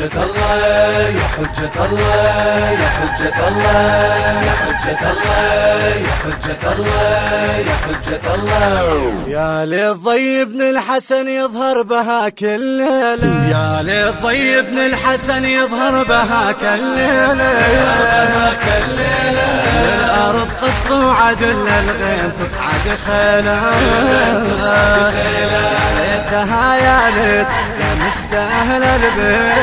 حجة الله يا حجة الله يا حجة الله يا حجة الله يا حجة الله يا حجة الله. يا للضي بن الحسن يظهر بها كل ليلة. يا للضي بن الحسن يظهر بها كل ليلة. كل ليلة الأرض قسط وعدل الغيم تصعد خيلة. ليتها يا ليت يا مسك أهل البيت.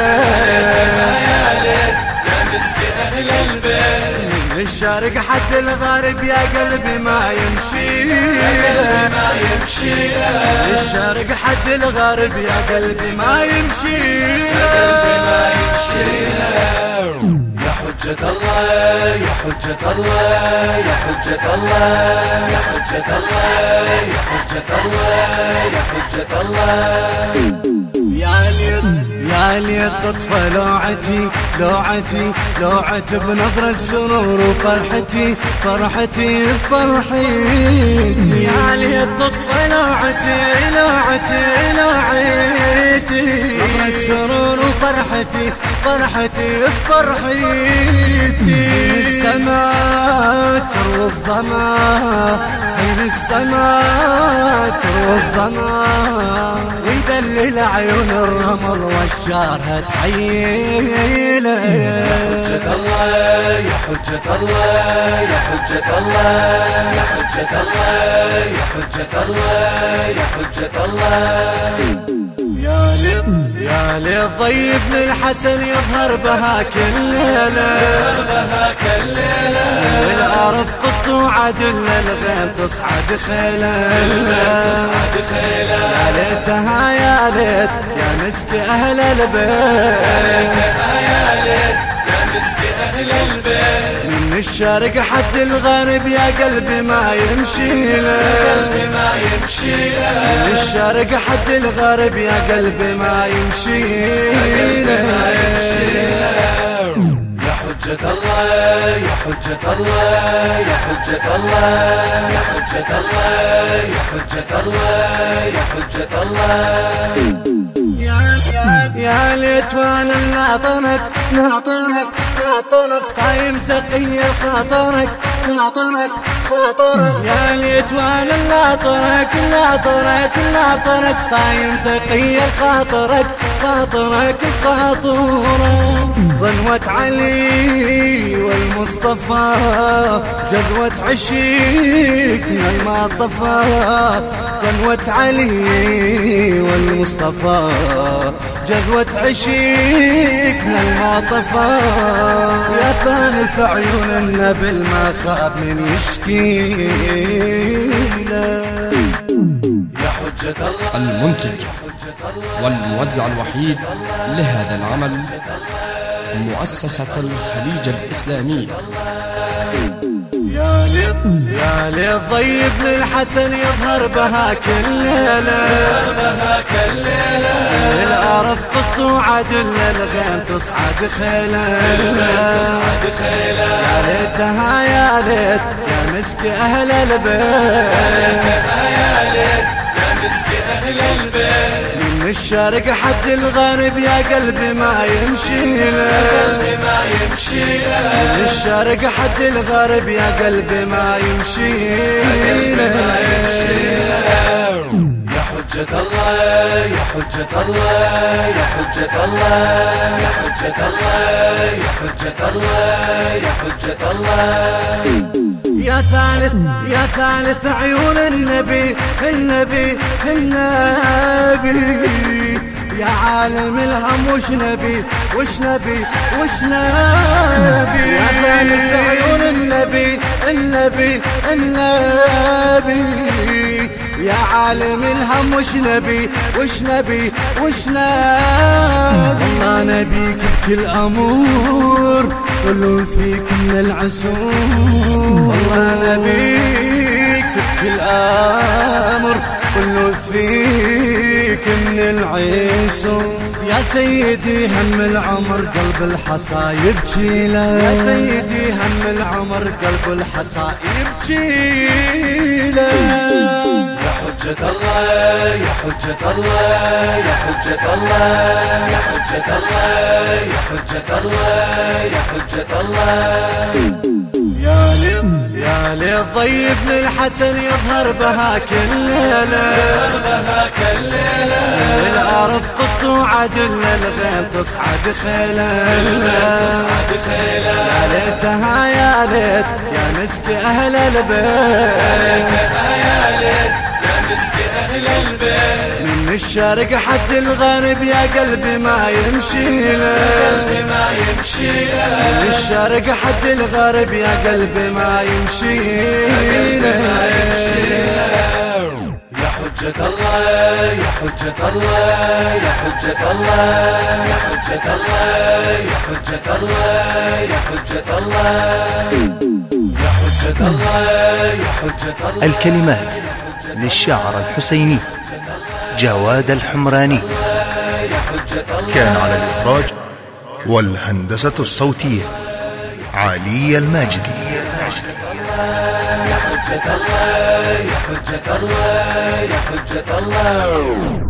يا يا أهل البيت. من الشرق حد الغرب يا قلبي ما يمشي. ما يمشي الشرق حد الغرب يا قلبي ما يمشي. ما يمشي. يا حجة الله يا حجة الله يا حجة الله يا حجة الله يا حجة الله يا حجة الله. يا ليت يا ليت تطفى لوعتي لوعتي لوعت بنظر السرور وفرحتي فرحتي فرحتي يا ليت تطفى لوعتي لوعتي لوعتي. نظر السرور فرحتي فرحتي السماء تروى الظما بين السماء تروى الظما ويدلل عيون الرمل والشارها تحيله حجة الله يا حجة الله يا حجة الله يا حجة الله يا حجة الله يا حجة الله. يا لي يا لي ضيب بن الحسن يظهر بها كل ليلة. بها كل ليلة الأرض قسط وعدل الغيم تصعد خيلة. تصعد خيلة يا ليتها يا ليت يا مسك أهل البيت. يا ليت يا مسك أهل البيت. من الشرق حد الغرب يا قلبي ما يمشي له. من الشرق حد الغرب يا قلبي ما يمشي. ما يمشي. له يا حجة الله يا حجة الله يا حجة الله يا حجة الله يا حجة الله يا حجة الله. يا ليت وأنا ناطنك ناطنك ناطنك صايم تقي خاطرك خاطرك خاطرك. يا ليت وأنا ناطرك ناطرك ناطرك صايم تقي خاطرك خاطرك خاطرك. ظنوة علي والمصطفى جذوة عشيقنا ما طفى. ظنوة علي والمصطفى جذوة عشيقنا ما طفى يا ثاني في عيون النبل ما خاب من يشكي يا حجة الله المنتج والموزع الوحيد لهذا العمل مؤسسة الخليج الإسلامية يا لي يا لي ضيب بن الحسن يظهر بها كل ليلة. بها كل ليلة الأرض وعدل الغيم تصعد خيلة يا ليتها يا ليت يا مسك أهل البيت. يا ليت يا مسك أهل البيت. من الشرق حد الغرب يا قلبي ما يمشي له. قلبي ما يمشي من الشرق حد الغرب يا قلبي ما يمشي ما يمشي له. يا حجة الله يا حجة الله يا حجة الله يا حجة الله يا حجة الله يا حجة الله. يا ثالث يا ثالث عيون النبي النبي النبي. يا عالم الهم وش نبي وش نبي وش نبي؟ يا ثالث عيون النبي النبي النبي. يا عالم الهم وش نبي وش نبي وش نبي؟ الله نبيك بكل أمور. كل فيك من العسول. والله نبيك بكل أمر كل فيك من العيسو يا سيدي هم العمر قلب الحصى يبكي له يا سيدي هم العمر قلب الحصى يبكي له حجة الله يا حجة الله يا حجة الله يا حجة الله يا حجة الله يا حجة الله. يا لي يا لي الضي بن الحسن يظهر بهاك الليلة بهاك الليلة الأرض قسط وعدل الغيم تصعد خيلة يا ليتها يا ليت يا مسك أهل البيت. يا ليت يا أهل البيت من الشرق حد الغرب يا قلبي ما يمشي قلبي ما من الشرق حد الغرب يا قلبي ما يمشي يا حجة الله يا حجة الله يا حجة الله يا حجة الله يا حجة الله يا حجة الله. الكلمات. للشاعر الحسيني جواد الحمراني. كان على الإخراج والهندسة الصوتية علي الماجدي. يا حجة الله يا حجة الله يا حجة الله